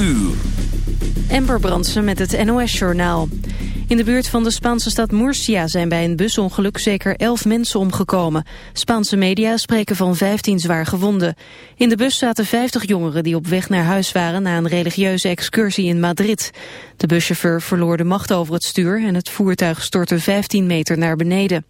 uur. Brandsen met het NOS-journaal. In de buurt van de Spaanse stad Murcia zijn bij een busongeluk zeker 11 mensen omgekomen. Spaanse media spreken van 15 zwaar gewonden. In de bus zaten 50 jongeren die op weg naar huis waren na een religieuze excursie in Madrid. De buschauffeur verloor de macht over het stuur en het voertuig stortte 15 meter naar beneden.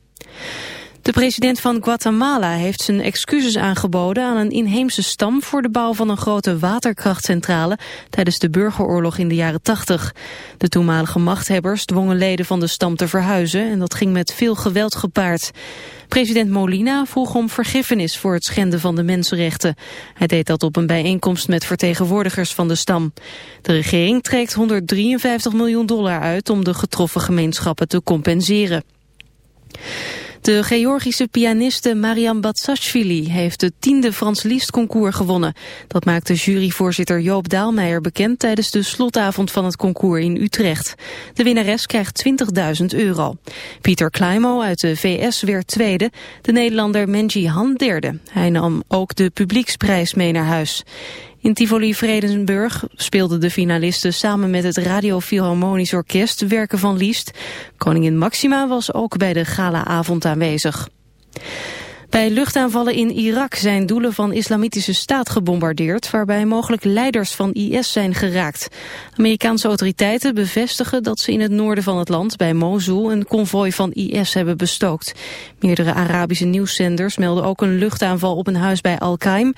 De president van Guatemala heeft zijn excuses aangeboden aan een inheemse stam voor de bouw van een grote waterkrachtcentrale tijdens de burgeroorlog in de jaren 80. De toenmalige machthebbers dwongen leden van de stam te verhuizen en dat ging met veel geweld gepaard. President Molina vroeg om vergiffenis voor het schenden van de mensenrechten. Hij deed dat op een bijeenkomst met vertegenwoordigers van de stam. De regering trekt 153 miljoen dollar uit om de getroffen gemeenschappen te compenseren. De Georgische pianiste Mariam Batsashvili heeft het tiende Frans Liszt concours gewonnen. Dat maakte juryvoorzitter Joop Daalmeijer bekend tijdens de slotavond van het concours in Utrecht. De winnares krijgt 20.000 euro. Pieter Kleimo uit de VS werd tweede, de Nederlander Menji Han derde. Hij nam ook de publieksprijs mee naar huis. In Tivoli Vredenburg speelden de finalisten samen met het Radio Philharmonisch Orkest werken van Liszt. Koningin Maxima was ook bij de galaavond aanwezig. Bij luchtaanvallen in Irak zijn doelen van islamitische staat gebombardeerd... waarbij mogelijk leiders van IS zijn geraakt. Amerikaanse autoriteiten bevestigen dat ze in het noorden van het land... bij Mosul een konvooi van IS hebben bestookt. Meerdere Arabische nieuwszenders melden ook een luchtaanval op een huis bij Al-Qaim...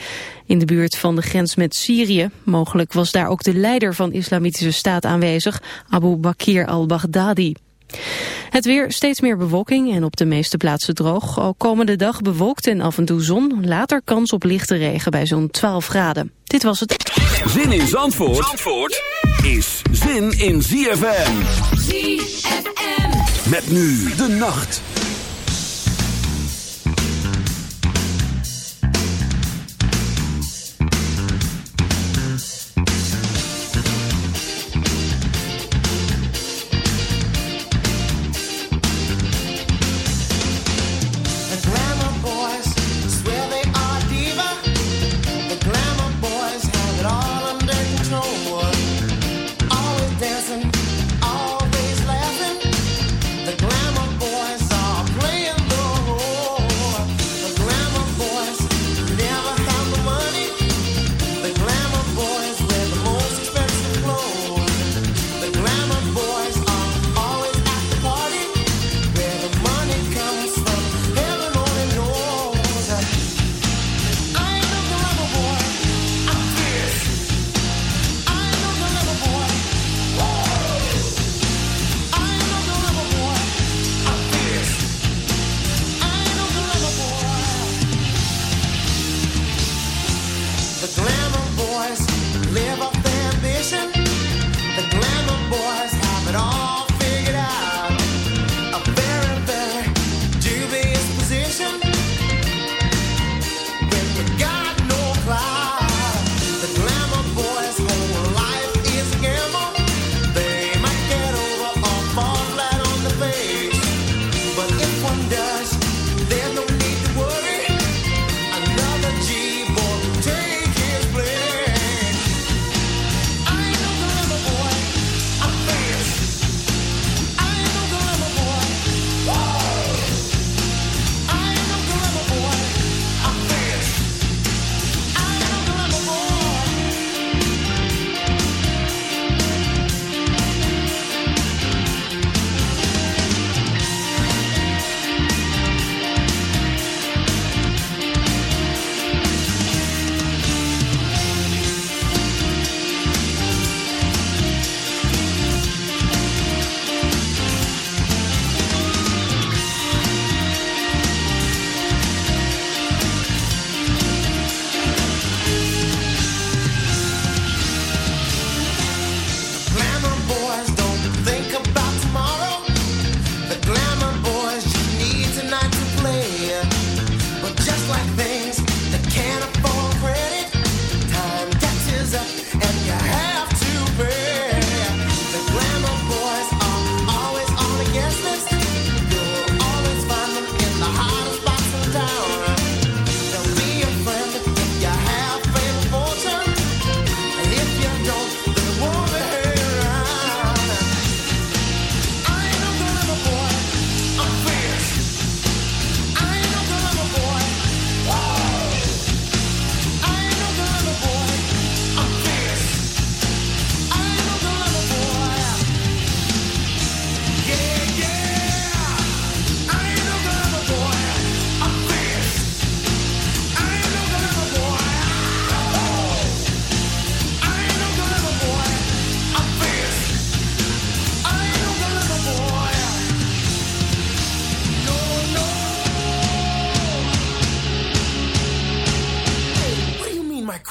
in de buurt van de grens met Syrië. Mogelijk was daar ook de leider van islamitische staat aanwezig... Abu Bakr al-Baghdadi. Het weer, steeds meer bewolking en op de meeste plaatsen droog. Ook komende dag bewolkt en af en toe zon. Later kans op lichte regen bij zo'n 12 graden. Dit was het. Zin in Zandvoort, Zandvoort is zin in ZFM. ZFM. Met nu de nacht.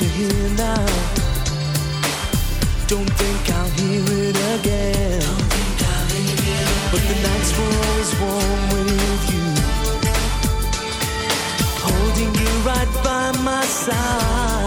to hear now. Don't think I'll hear it again. But the nights were always warm with you. Holding you right by my side.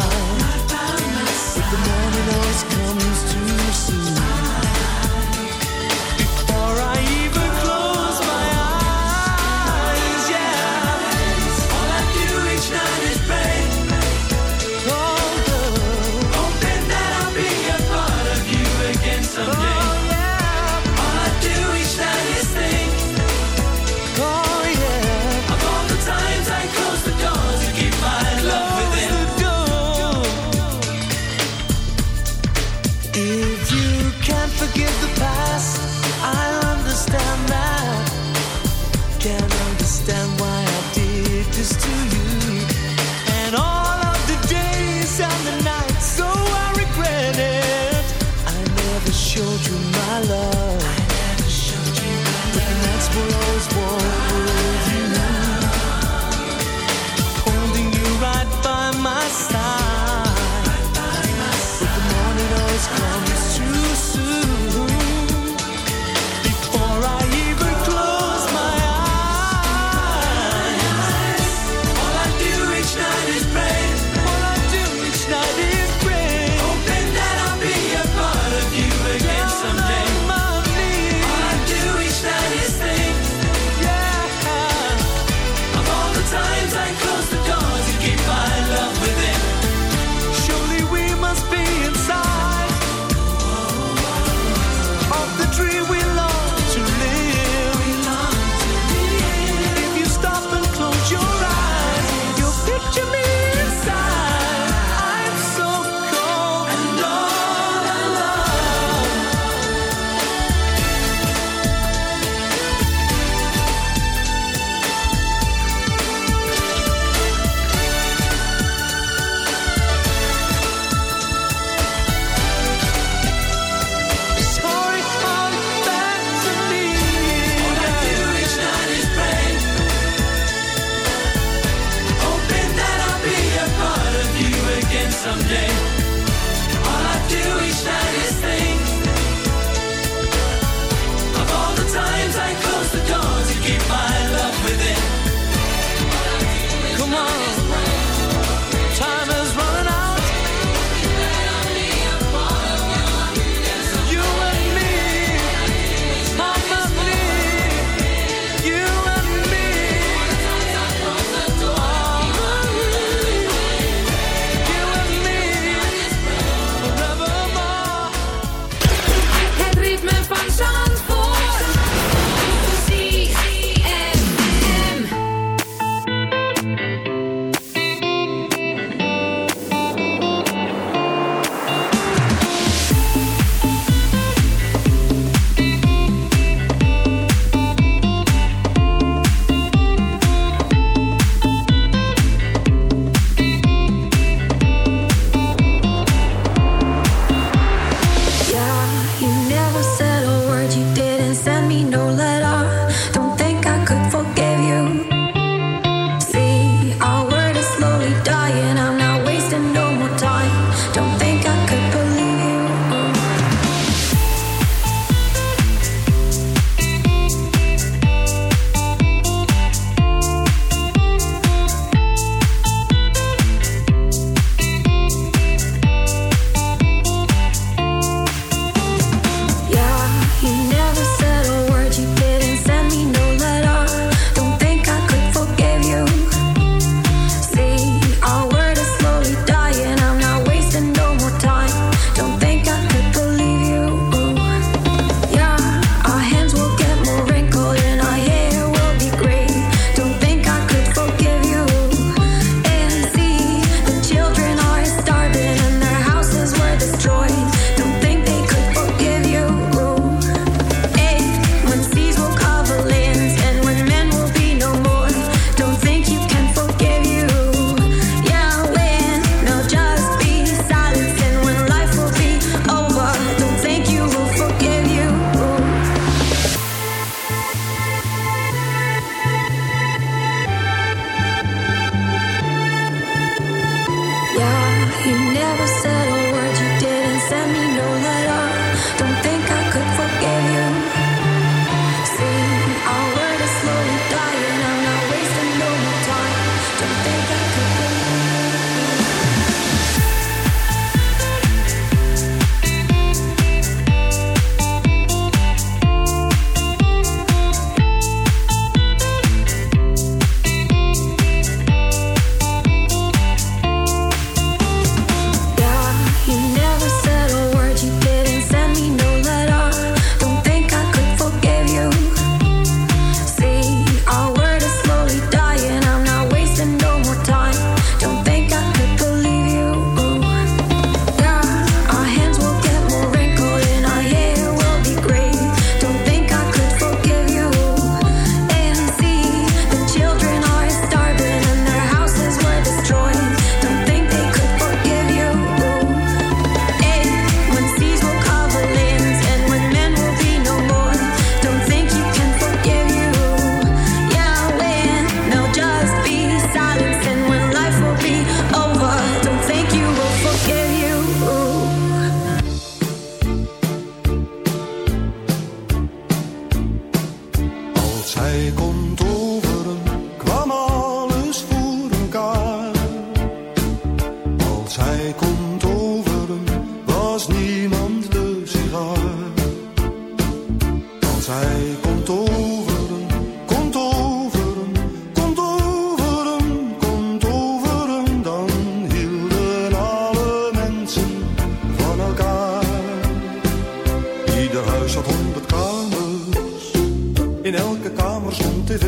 kamers om tv.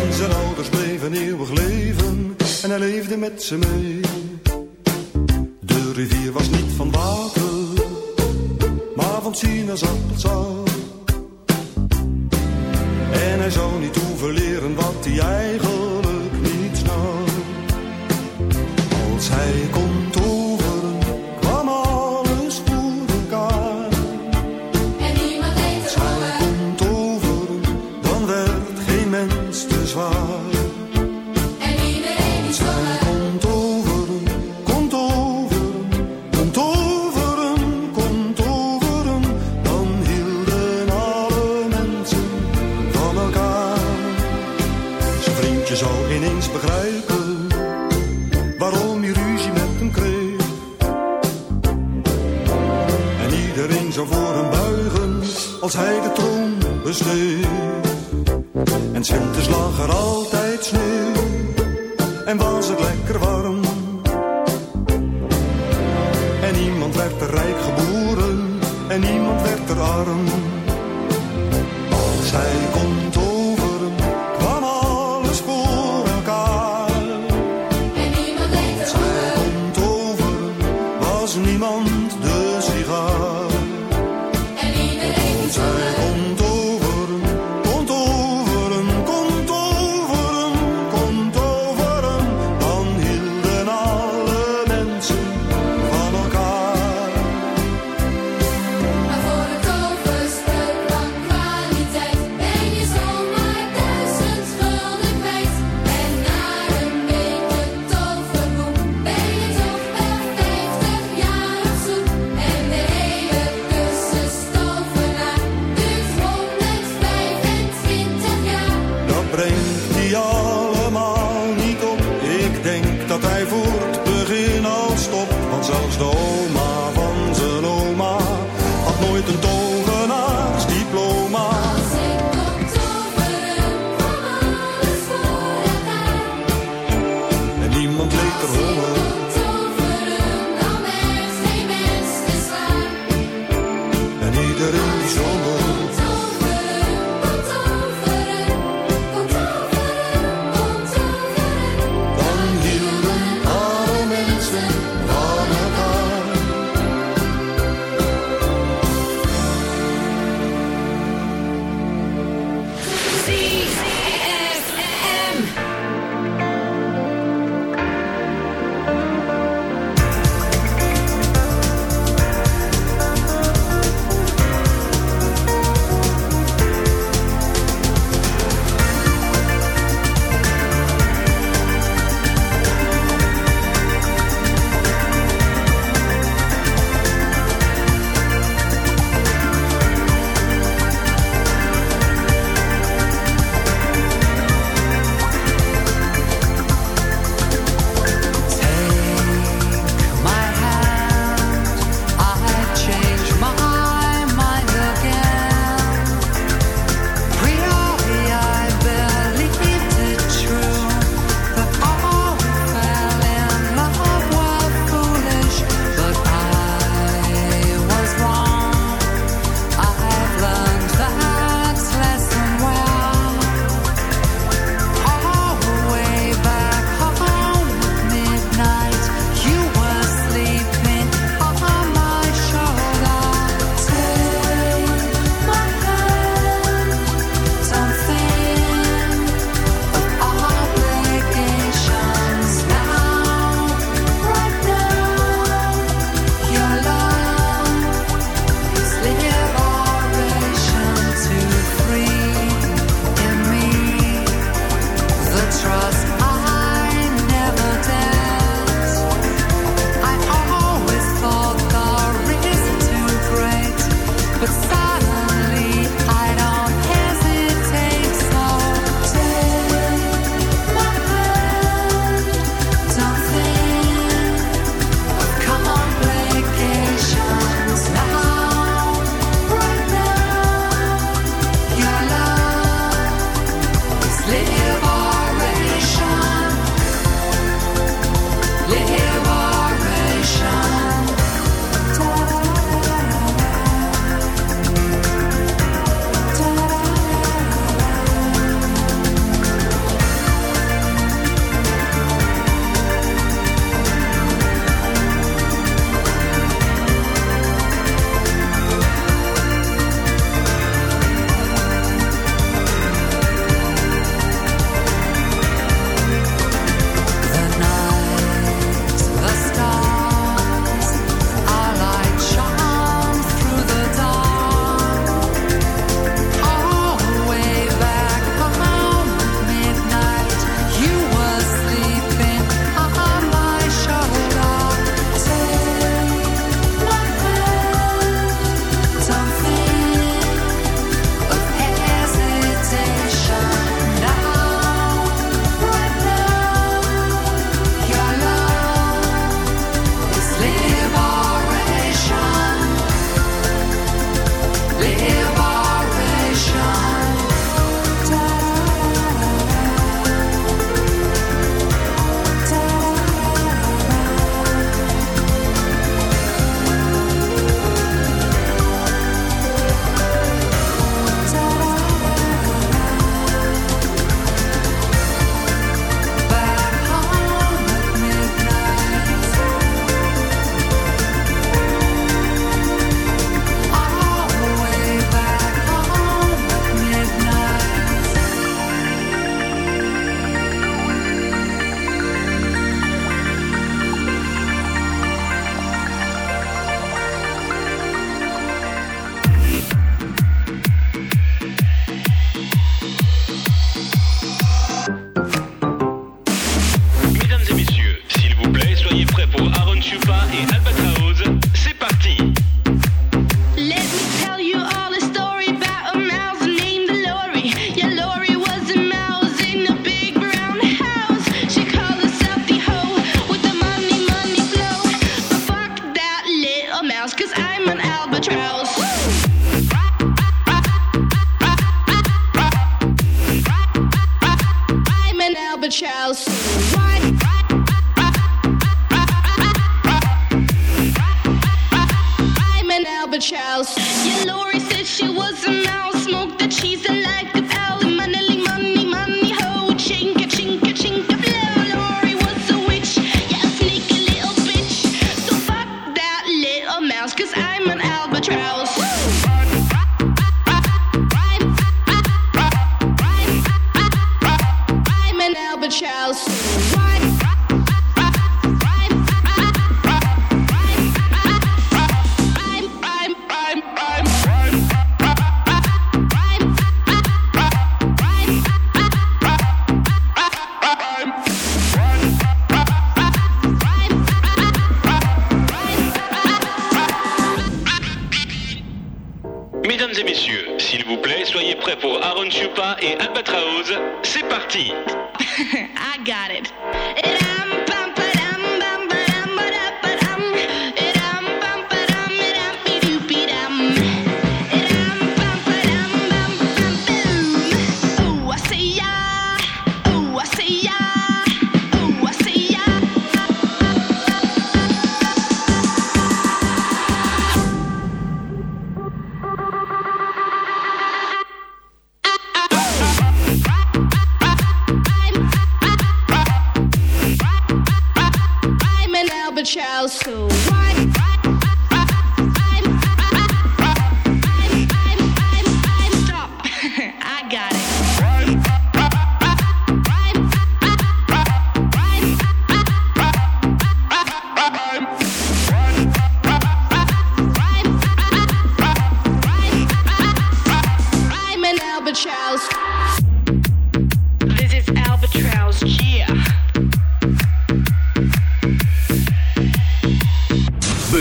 En zijn ouders bleven eeuwig leven en hij leefde met ze mee. De rivier was niet van water, maar van sinaasappelsap. En hij zou niet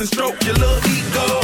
And stroke your little ego.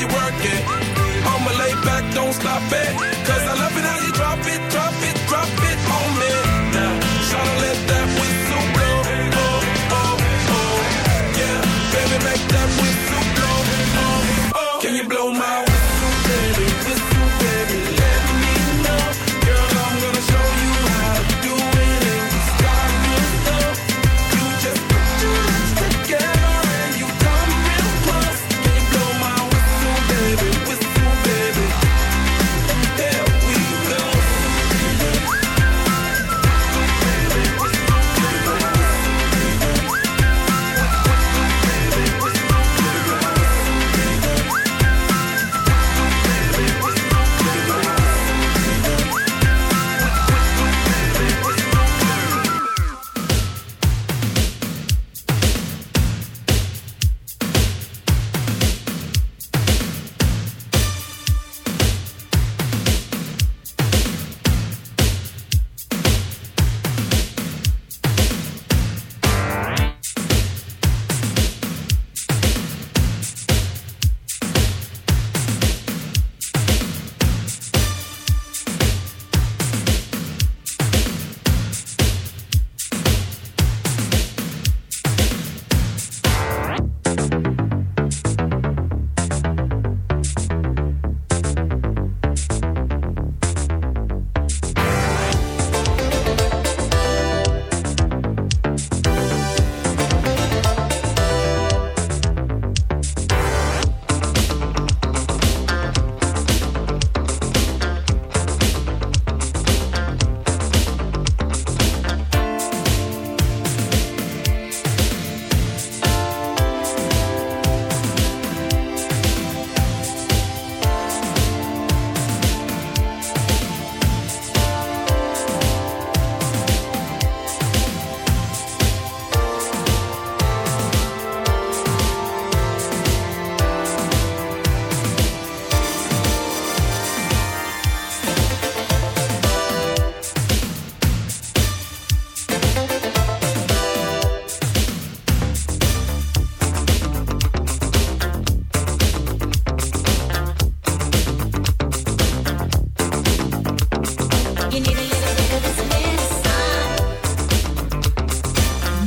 you. I'ma lay back, don't stop it. Cause I love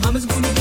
他们是工。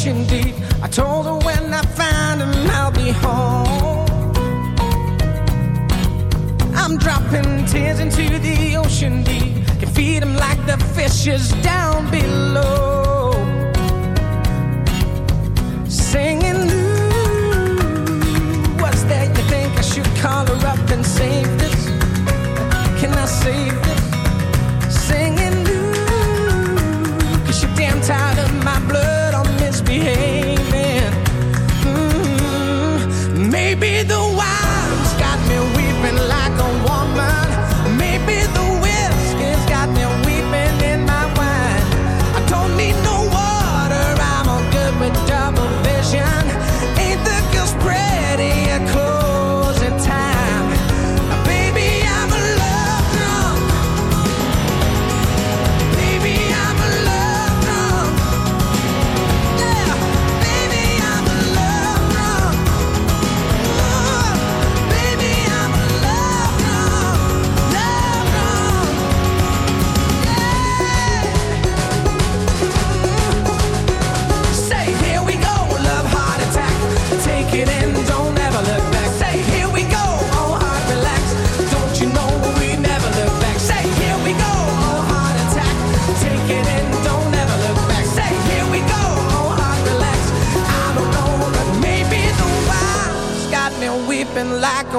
ocean deep. I told her when I find him, I'll be home. I'm dropping tears into the ocean deep. Can feed him like the fishes down below. Singing, ooh, what's that? You think I should call her up and save this? Can I save this? Singing, ooh, cause you're damn tired of my blood.